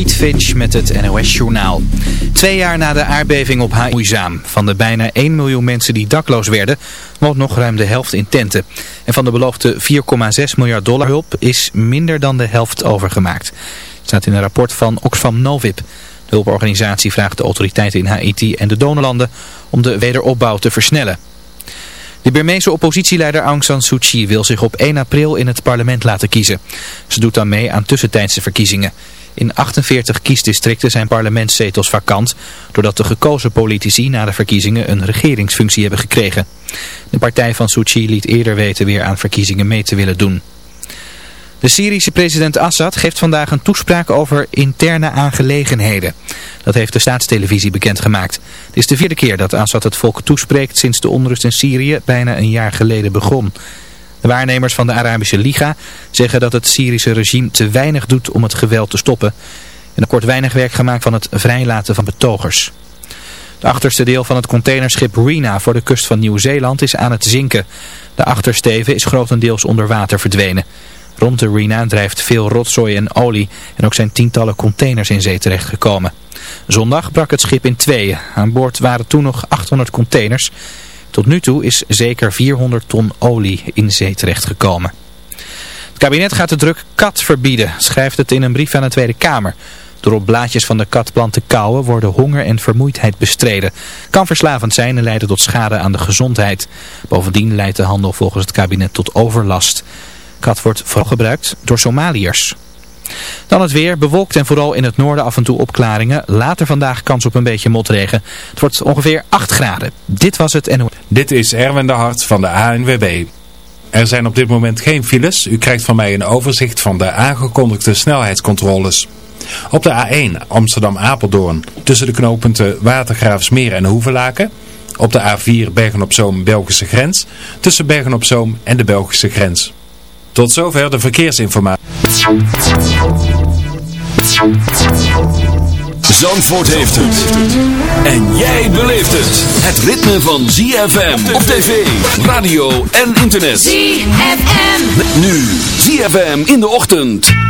Rachid Finch met het NOS-journaal. Twee jaar na de aardbeving op Haïzaam. Van de bijna 1 miljoen mensen die dakloos werden, woont nog ruim de helft in tenten. En van de beloofde 4,6 miljard dollar hulp is minder dan de helft overgemaakt. Het staat in een rapport van Oxfam Novib. De hulporganisatie vraagt de autoriteiten in Haiti en de donorlanden om de wederopbouw te versnellen. De Burmeese oppositieleider Aung San Suu Kyi wil zich op 1 april in het parlement laten kiezen. Ze doet dan mee aan tussentijdse verkiezingen. In 48 kiesdistricten zijn parlementszetels vakant, doordat de gekozen politici na de verkiezingen een regeringsfunctie hebben gekregen. De partij van Suu liet eerder weten weer aan verkiezingen mee te willen doen. De Syrische president Assad geeft vandaag een toespraak over interne aangelegenheden. Dat heeft de staatstelevisie bekendgemaakt. Het is de vierde keer dat Assad het volk toespreekt sinds de onrust in Syrië bijna een jaar geleden begon. De waarnemers van de Arabische Liga zeggen dat het Syrische regime te weinig doet om het geweld te stoppen. En er wordt weinig werk gemaakt van het vrijlaten van betogers. Het achterste deel van het containerschip Rena voor de kust van Nieuw-Zeeland is aan het zinken. De achtersteven is grotendeels onder water verdwenen. Rond de Rena drijft veel rotzooi en olie en ook zijn tientallen containers in zee terechtgekomen. Zondag brak het schip in tweeën. Aan boord waren toen nog 800 containers. Tot nu toe is zeker 400 ton olie in zee terechtgekomen. Het kabinet gaat de druk kat verbieden, schrijft het in een brief aan de Tweede Kamer. Door op blaadjes van de katplant te kauwen worden honger en vermoeidheid bestreden. Kan verslavend zijn en leiden tot schade aan de gezondheid. Bovendien leidt de handel volgens het kabinet tot overlast. Kat wordt vooral gebruikt door Somaliërs. Dan het weer, bewolkt en vooral in het noorden af en toe opklaringen. Later vandaag kans op een beetje motregen. Het wordt ongeveer 8 graden. Dit was het NO. Dit is Erwin de Hart van de ANWB. Er zijn op dit moment geen files. U krijgt van mij een overzicht van de aangekondigde snelheidscontroles. Op de A1 Amsterdam-Apeldoorn tussen de knooppunten Watergraafsmeer en Hoevelaken. Op de A4 Bergen-op-Zoom Belgische grens tussen Bergen-op-Zoom en de Belgische grens. Tot zover de verkeersinformatie. Zandvoort heeft het. En jij beleeft het. Het ritme van ZFM op tv, radio en internet. ZFM. Met nu ZFM in de ochtend.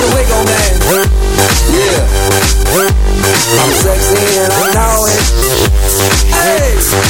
The wiggle, man. Yeah. I'm sexy and I know it. Hey.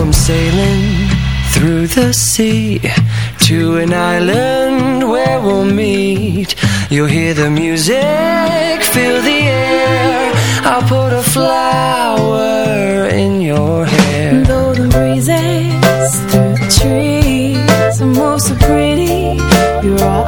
I'm sailing through the sea to an island where we'll meet. You'll hear the music, feel the air. I'll put a flower in your hair. Though the breezes through the trees are most so pretty, you're all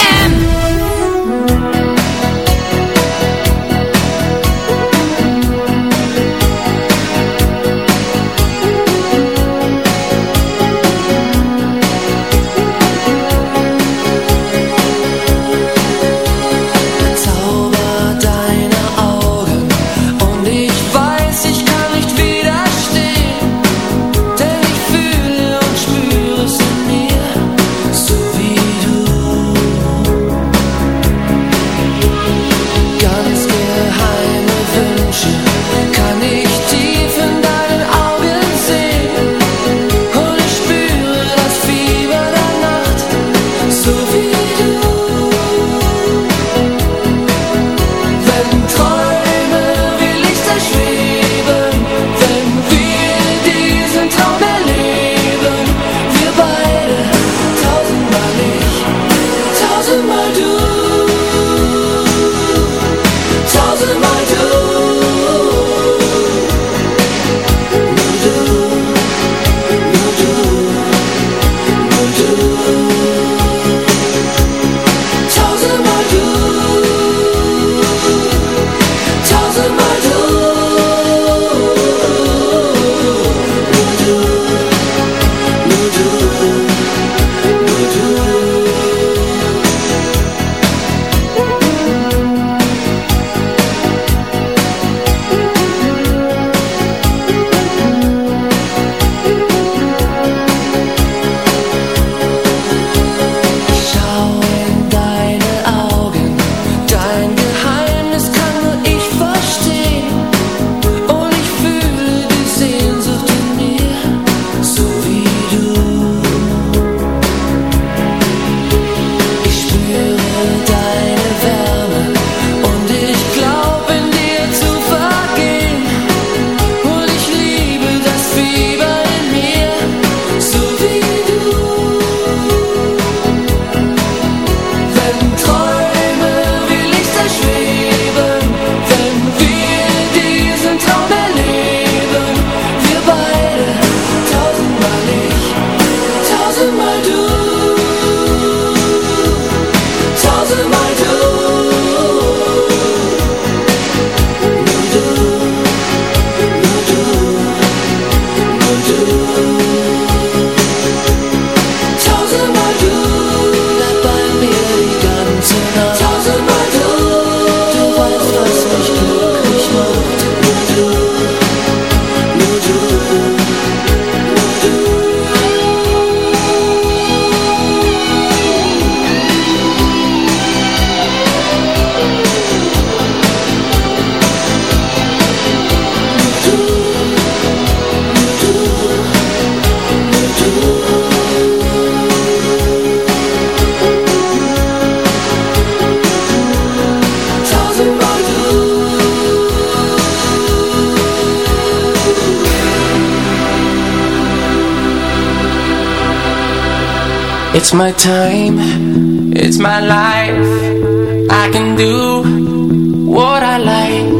It's my time, it's my life. I can do what I like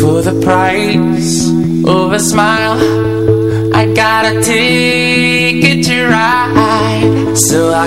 For the price of a smile. I got a ticket to ride So I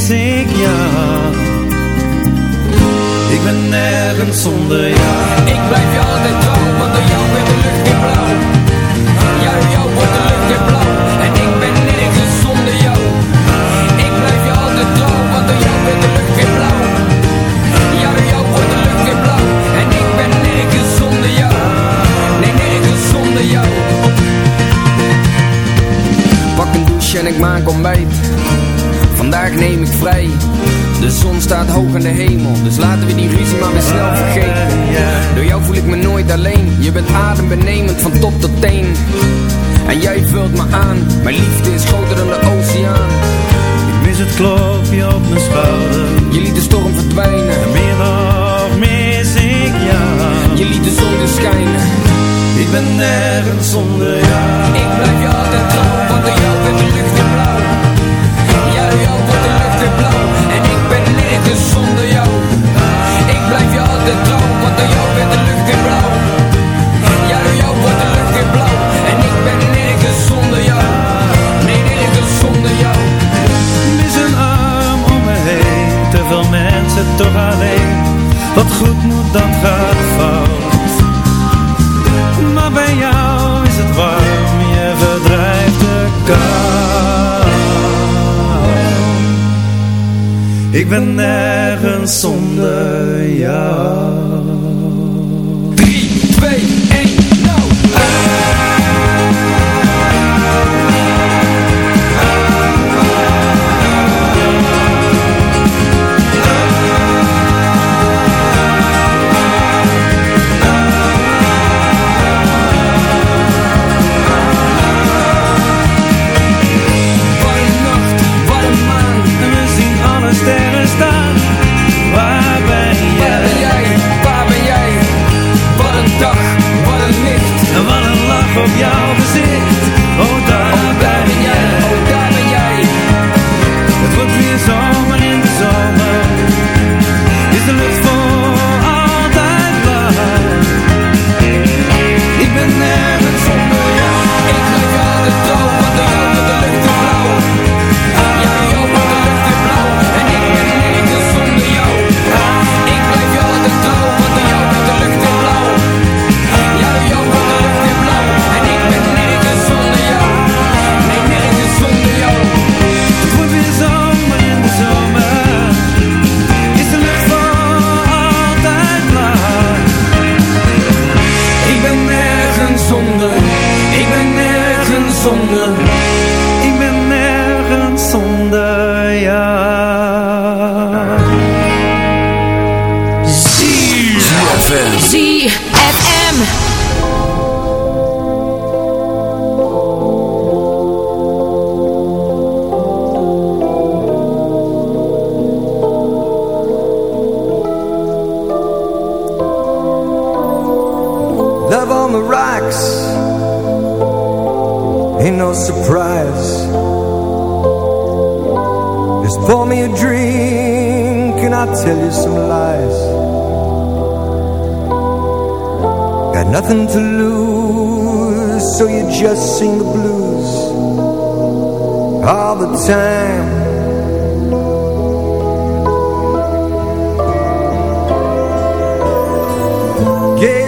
mis ik. Ik ben nergens zonder jou. Ik blijf je altijd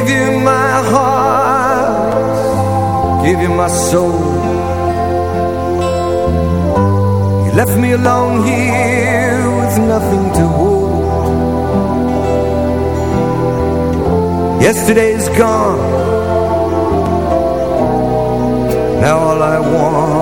give you my heart Give you my soul. You left me alone here With nothing to hold. Yesterday is gone. Now all I want